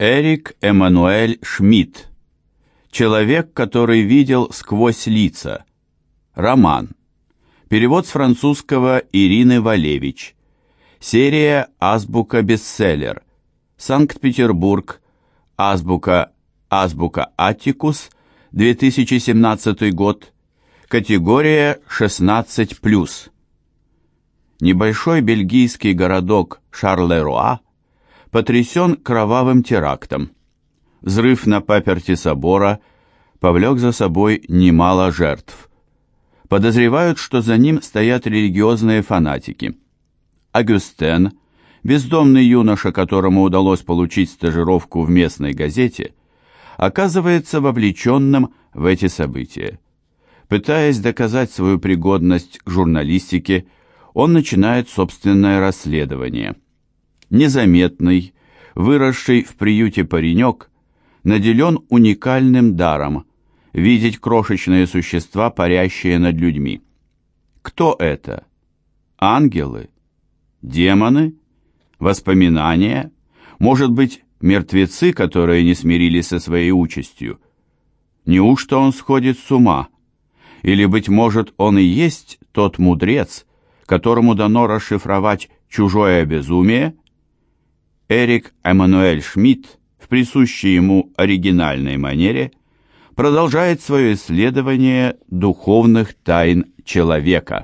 Эрик Эммануэль Шмидт. Человек, который видел сквозь лица. Роман. Перевод с французского Ирины Валевич. Серия «Азбука бестселлер». Санкт-Петербург. Азбука Азбука Атикус. 2017 год. Категория 16+. Небольшой бельгийский городок Шарлеруа потрясен кровавым терактом. Взрыв на паперти собора повлек за собой немало жертв. Подозревают, что за ним стоят религиозные фанатики. Агюстен, бездомный юноша, которому удалось получить стажировку в местной газете, оказывается вовлеченным в эти события. Пытаясь доказать свою пригодность к журналистике, он начинает собственное расследование – незаметный, выросший в приюте паренек, наделен уникальным даром видеть крошечные существа, парящие над людьми. Кто это? Ангелы? Демоны? Воспоминания? Может быть, мертвецы, которые не смирились со своей участью? Неужто он сходит с ума? Или, быть может, он и есть тот мудрец, которому дано расшифровать чужое безумие Эрик Эммануэль Шмидт в присущей ему оригинальной манере продолжает свое исследование духовных тайн человека.